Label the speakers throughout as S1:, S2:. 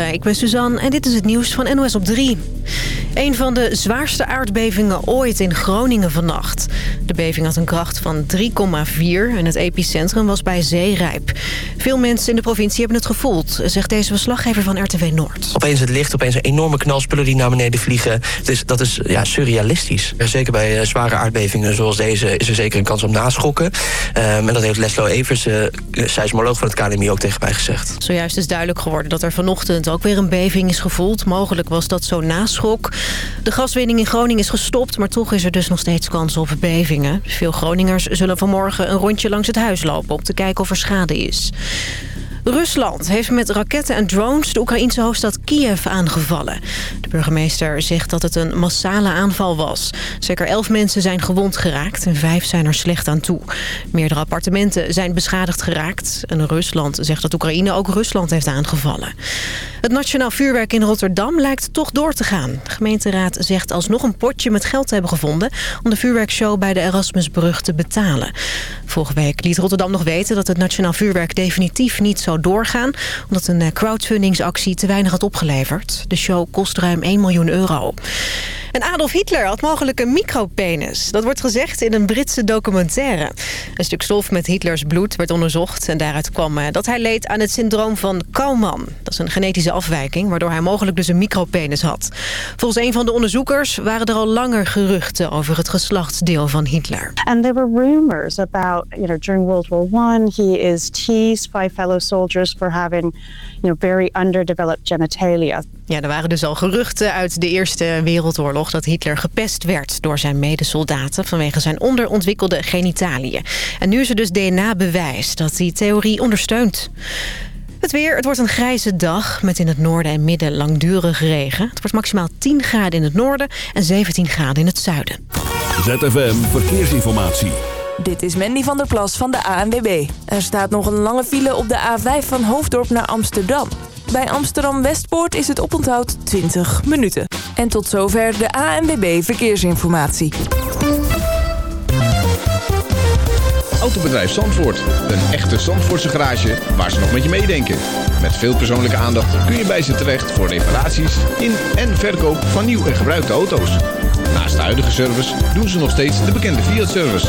S1: Goedemorgen, ik ben Suzanne en dit is het nieuws van NOS op 3. Een van de zwaarste aardbevingen ooit in Groningen vannacht. De beving had een kracht van 3,4 en het epicentrum was bij Zeerijp. Veel mensen in de provincie hebben het gevoeld, zegt deze verslaggever van RTW Noord.
S2: Opeens het licht, opeens een enorme knalspullen die naar beneden vliegen. Dus dat is ja, surrealistisch. Zeker bij uh, zware aardbevingen zoals deze is er zeker een kans op naschokken. Um, en dat heeft Leslo Evers, uh, seismoloog van het KNMI, ook tegen mij gezegd.
S1: Zojuist is duidelijk geworden dat er vanochtend ook weer een beving is gevoeld. Mogelijk was dat zo'n naschok. De gaswinning in Groningen is gestopt, maar toch is er dus nog steeds kans op bevingen. Veel Groningers zullen vanmorgen een rondje langs het huis lopen om te kijken of er schade is. Rusland heeft met raketten en drones de Oekraïnse hoofdstad Kiev aangevallen. De burgemeester zegt dat het een massale aanval was. Zeker elf mensen zijn gewond geraakt en vijf zijn er slecht aan toe. Meerdere appartementen zijn beschadigd geraakt. En Rusland zegt dat Oekraïne ook Rusland heeft aangevallen. Het Nationaal Vuurwerk in Rotterdam lijkt toch door te gaan. De gemeenteraad zegt alsnog een potje met geld te hebben gevonden... om de vuurwerkshow bij de Erasmusbrug te betalen. Vorige week liet Rotterdam nog weten dat het Nationaal Vuurwerk definitief niet doorgaan... omdat een eh, crowdfundingsactie te weinig had opgeleverd. De show kost ruim 1 miljoen euro. En Adolf Hitler had mogelijk een micropenis. Dat wordt gezegd in een Britse documentaire. Een stuk stof met Hitlers bloed werd onderzocht... en daaruit kwam eh, dat hij leed aan het syndroom van Kauman. Dat is een genetische afwijking, waardoor hij mogelijk dus een micropenis had. Volgens een van de onderzoekers waren er al langer geruchten... over het geslachtsdeel van Hitler.
S3: And there were rumors about, you know, during World War he is fellow for having, you know, very underdeveloped genitalia.
S1: Ja, er waren dus al geruchten uit de Eerste Wereldoorlog... dat Hitler gepest werd door zijn medesoldaten... vanwege zijn onderontwikkelde genitaliën. En nu is er dus DNA-bewijs dat die theorie ondersteunt. Het weer, het wordt een grijze dag met in het noorden en midden langdurig regen. Het wordt maximaal 10 graden in het noorden en 17 graden in het zuiden.
S4: ZFM Verkeersinformatie.
S5: Dit is Mandy van der Plas van de ANWB. Er staat nog een lange file op de A5 van Hoofddorp naar Amsterdam. Bij Amsterdam-Westpoort is het oponthoud 20 minuten. En tot zover de ANWB Verkeersinformatie.
S6: Autobedrijf Zandvoort. Een echte Zandvoortse garage waar ze nog met je meedenken. Met veel persoonlijke aandacht kun je bij ze terecht voor reparaties in en verkoop van nieuw en gebruikte auto's. Naast de huidige service doen ze nog steeds de bekende Fiat-service.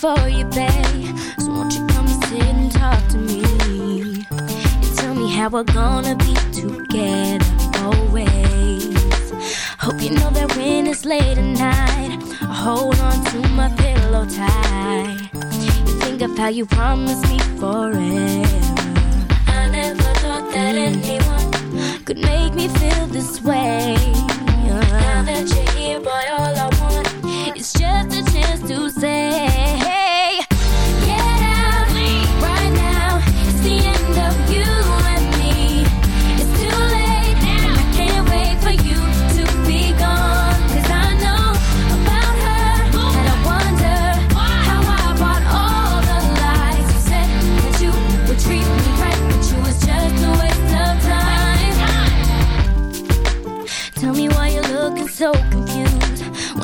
S7: For you, babe. So won't you come sit and talk to me? And tell me how we're gonna be together always. Hope you know that when it's late at night, I hold on to my pillow tight. You think of how you promised me forever. I never thought that mm. anyone could make me feel this way. Now uh-huh. that you're here, boy, all I is just a chance to say.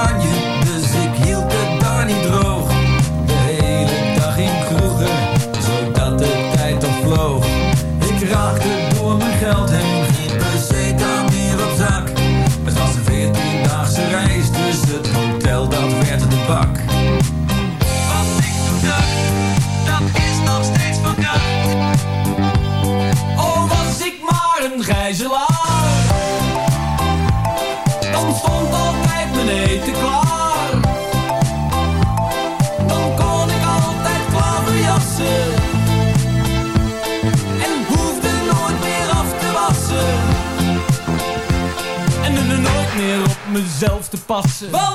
S8: on you
S9: te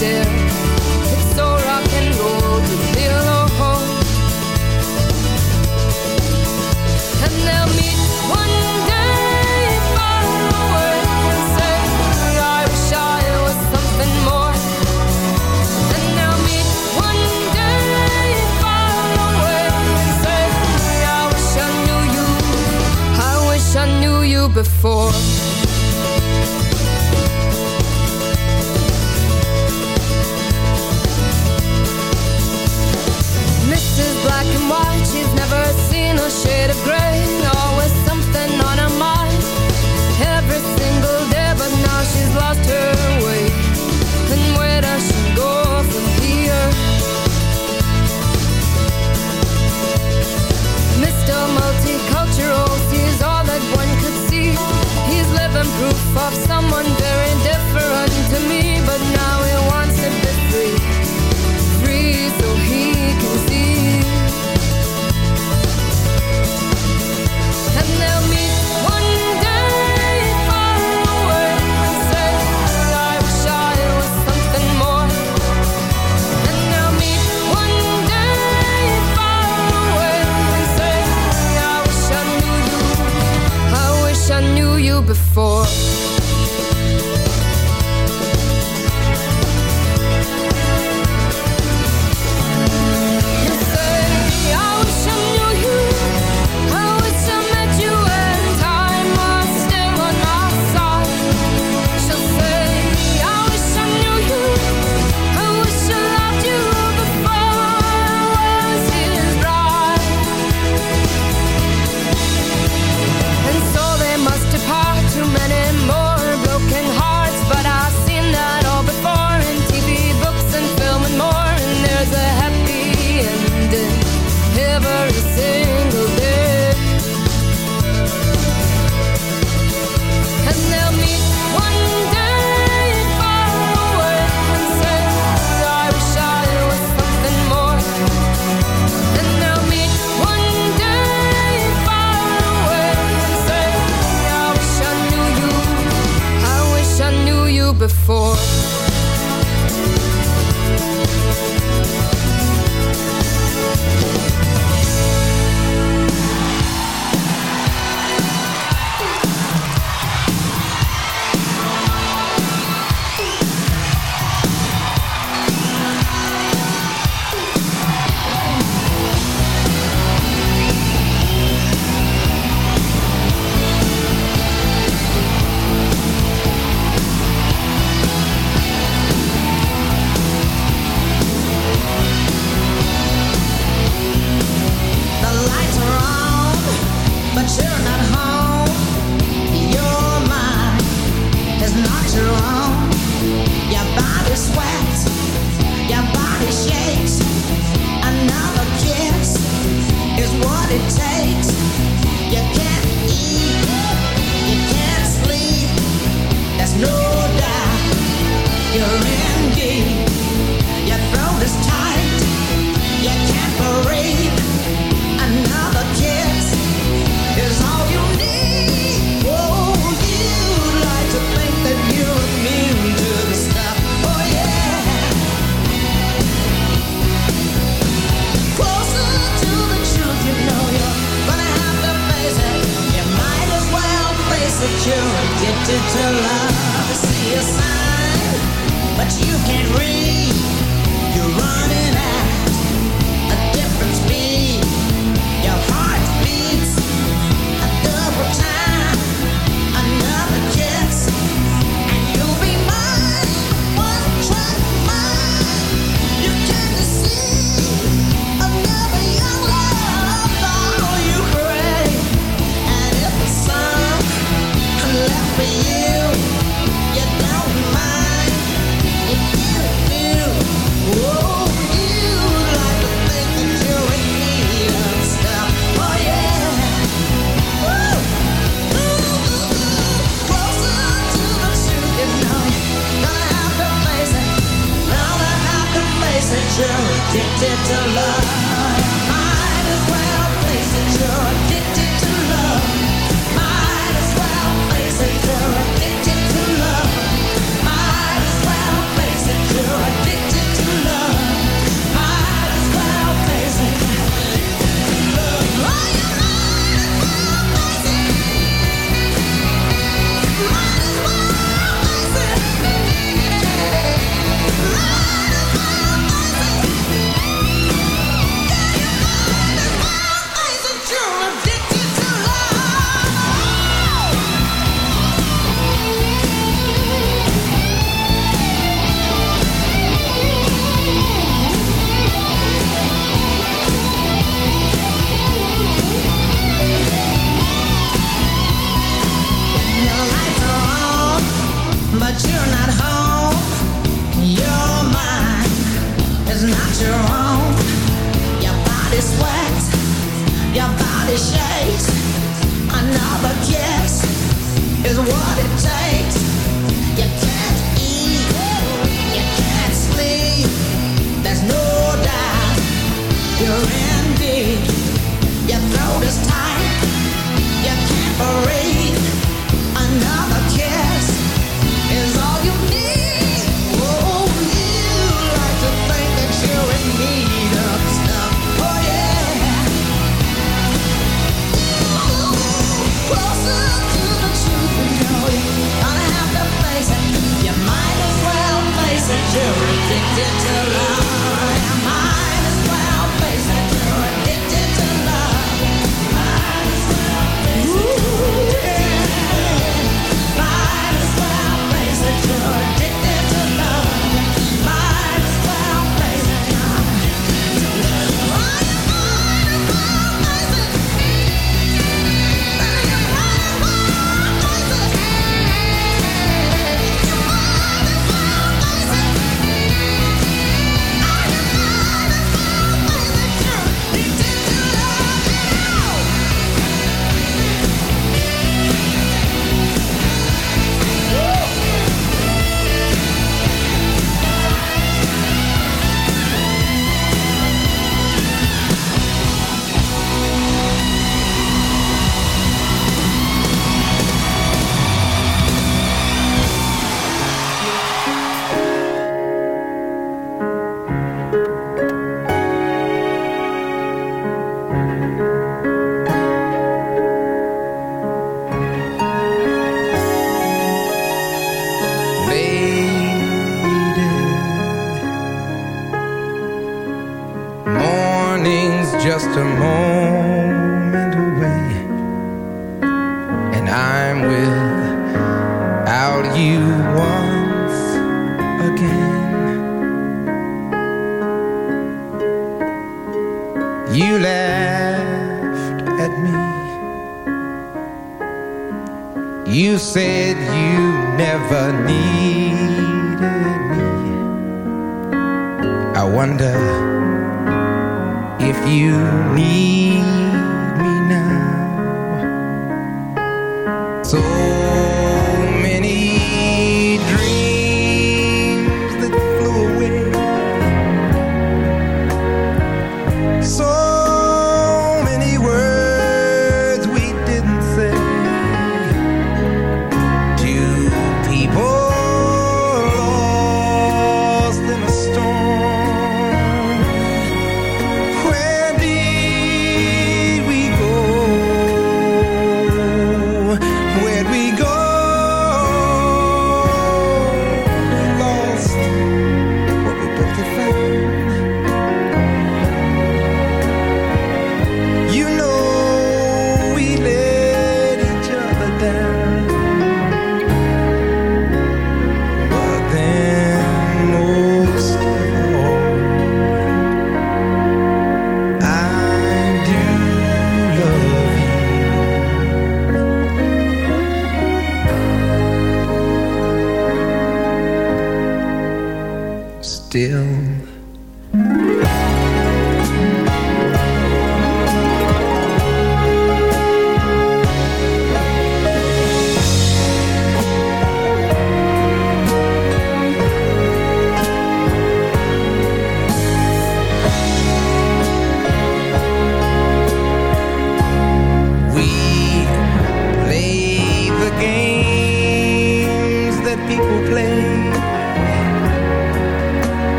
S10: It's rock and roll to. And they'll meet one day far away and say, I wish I was something more. And they'll meet one day far away and say, I wish I knew you. I wish I knew you before.
S4: before. place.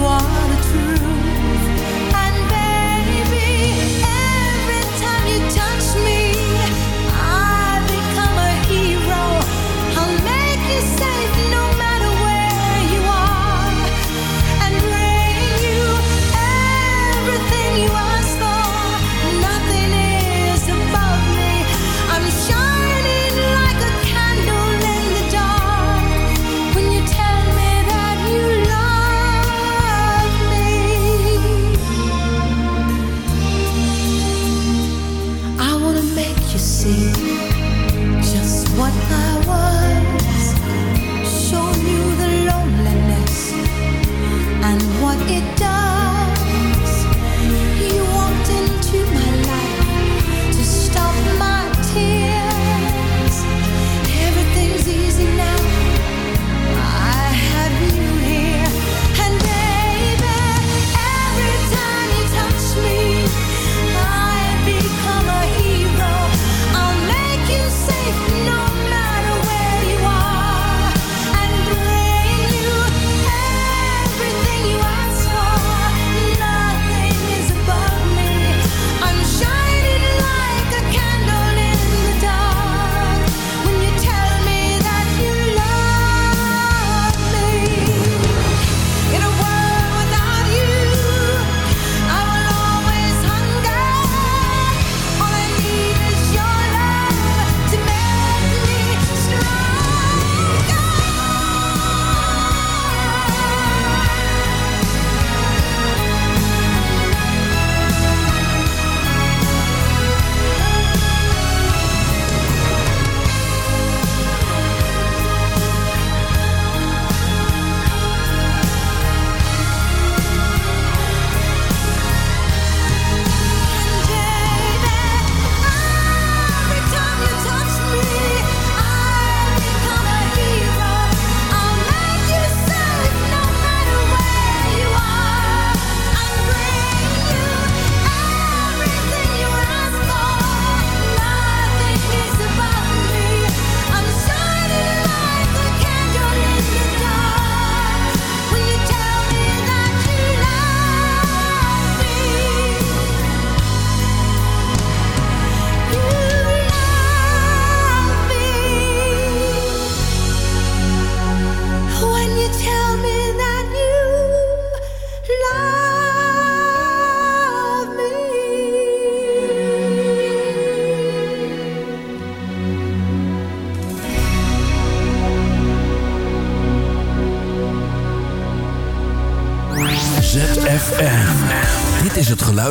S4: why?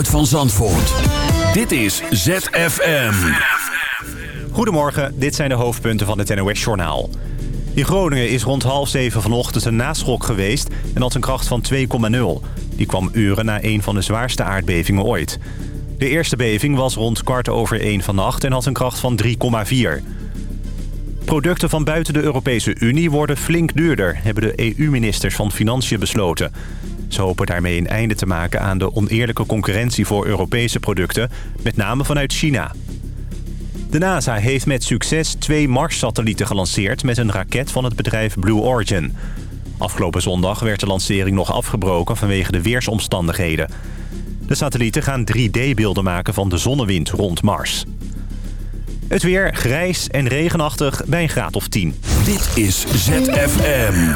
S4: Van Zandvoort. Dit is ZFM.
S11: Goedemorgen, dit zijn de hoofdpunten van het NOS-journaal. In Groningen is rond half zeven vanochtend een naschok geweest... en had een kracht van 2,0. Die kwam uren na een van de zwaarste aardbevingen ooit. De eerste beving was rond kwart over één vannacht... en had een kracht van 3,4. Producten van buiten de Europese Unie worden flink duurder... hebben de EU-ministers van Financiën besloten. Ze hopen daarmee een einde te maken aan de oneerlijke concurrentie voor Europese producten... met name vanuit China. De NASA heeft met succes twee Mars-satellieten gelanceerd... met een raket van het bedrijf Blue Origin. Afgelopen zondag werd de lancering nog afgebroken vanwege de weersomstandigheden. De satellieten gaan 3D-beelden maken van de zonnewind rond Mars. Het weer grijs en regenachtig bij een graad of 10.
S4: Dit is ZFM.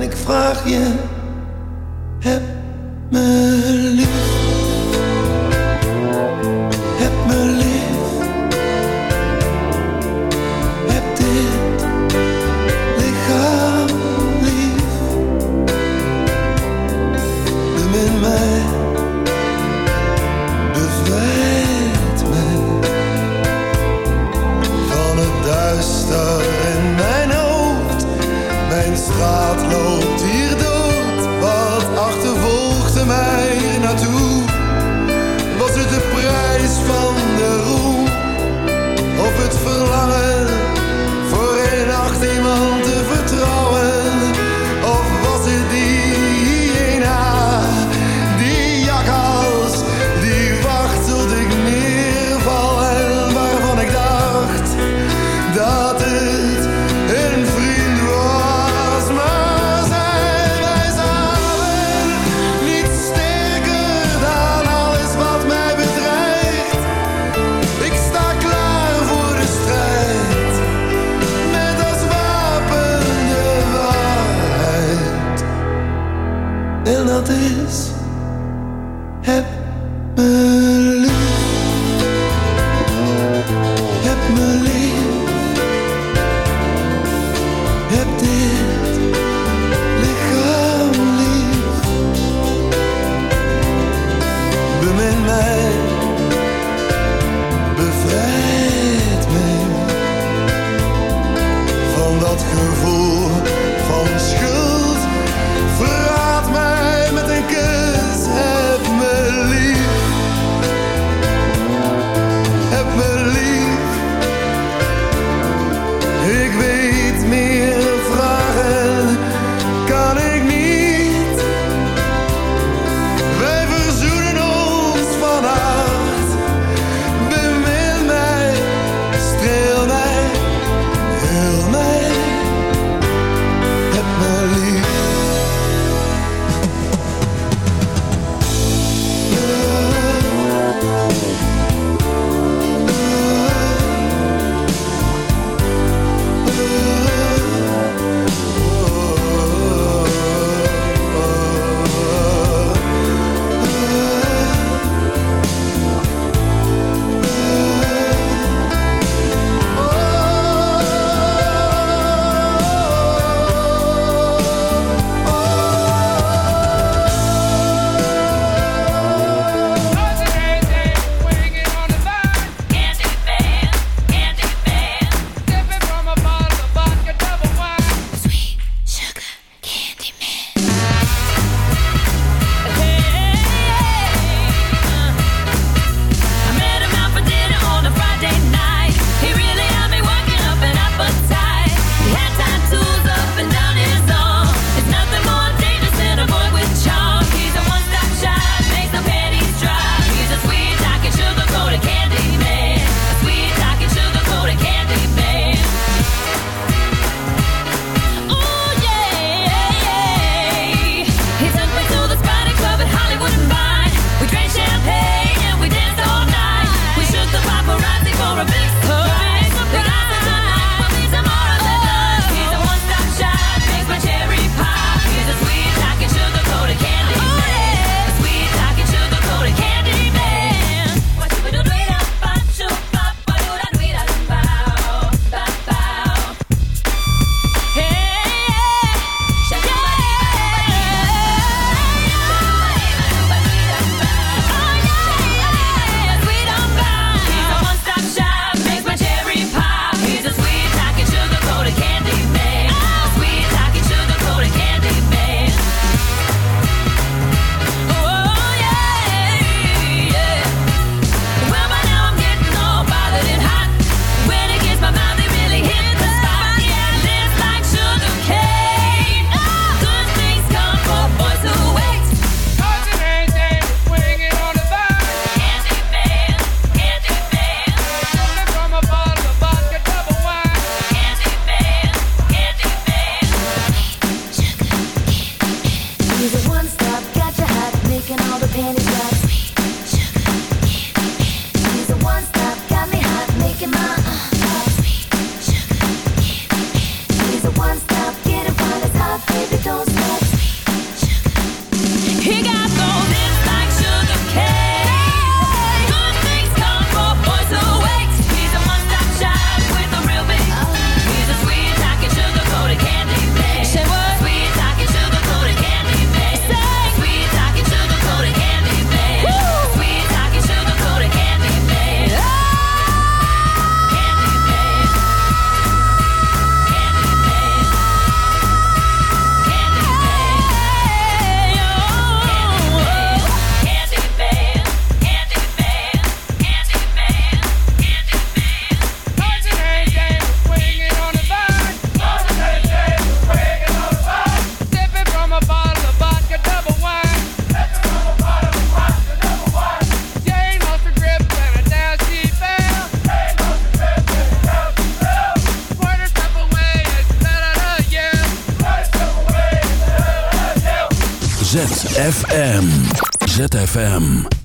S12: Ik vraag je, heb me lief.
S13: ZFM.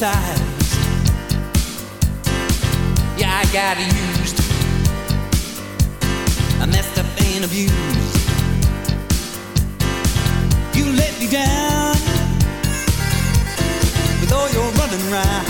S13: criticized. Yeah, I got used, I messed up and abused. You let me down with all your running around.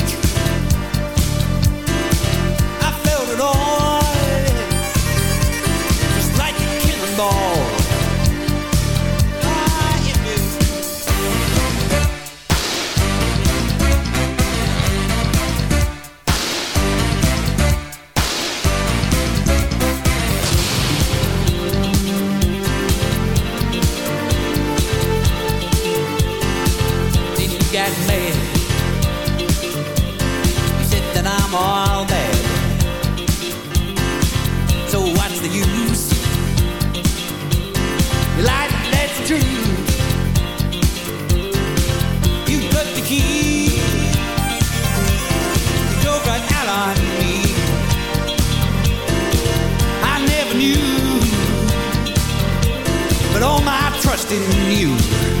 S14: something new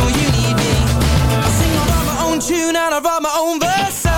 S14: at. You need me. I sing, I write my own tune and I write my own verse.